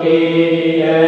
Bhagavati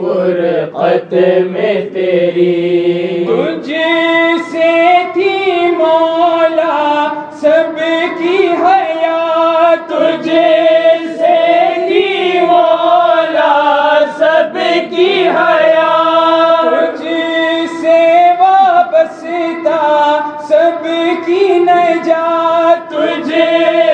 فرقت میں تیری۔ تجھ سے تھی مولا سب کی حیا تجھ سے تھی مولا سب کی حیا تجھ سے وابستہ سب کی نجات۔ تجھے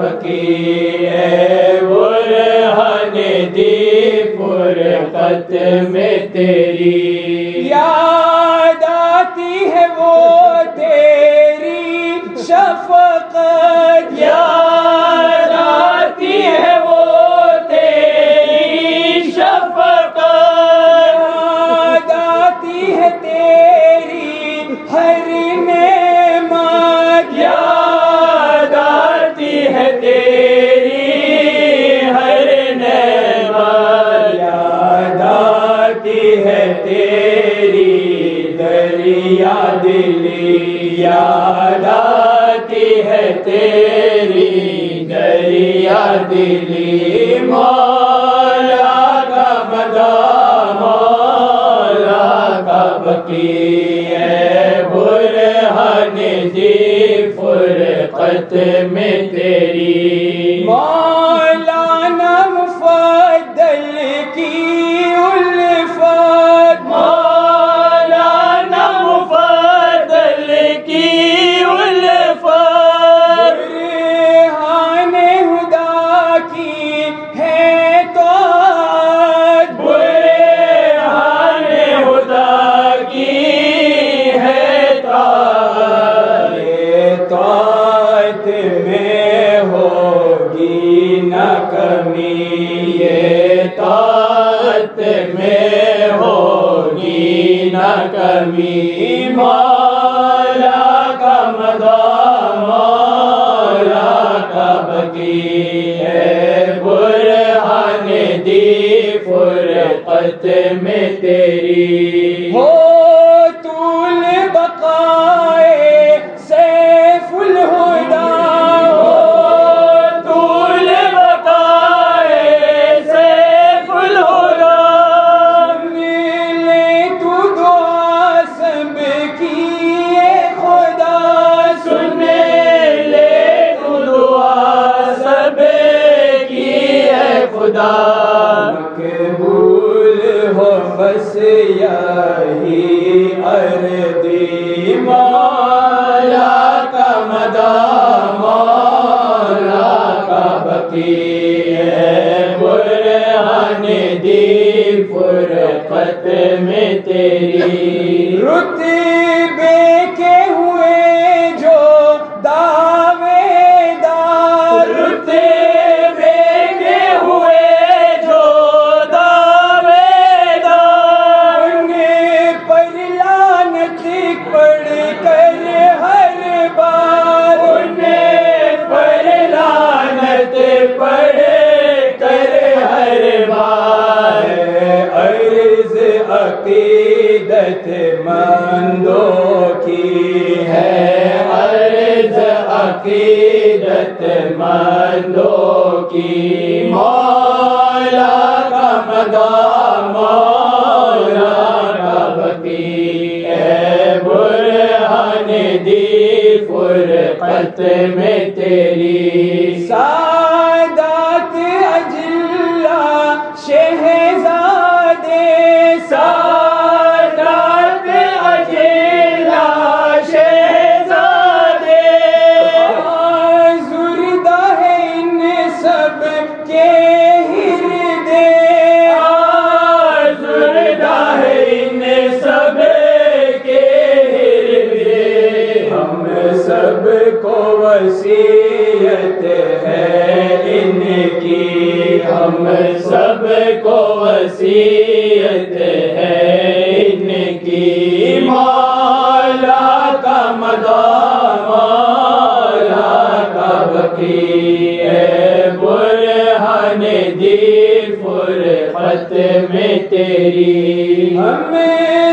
تب کی برہن دی فرقت میں تیری یاد یاد آتی ہے تیری، دریا دلی، مولا کا بدا، مولا کا بکی ہے۔ برہن جی فرقت میں تیری۔ مولا Radha خدا مقبول ہو بس یہی اردی مولا کا مدا مولا کا بقی برہان دی فرقت میں تیری۔ رت عقیدت مندوں کی ہے، عرض عقیدت مندوں کی۔ مولا کا مدا مولا کا بتی ہے۔ برہن دی فرقت میں وسیعت ہے ان کی، ہم سب کو وسیعت ہے ان کی۔ مالا کا مدا مالا کا بقی ہے۔ برہن دی فرحت میں تیری۔ ہمیں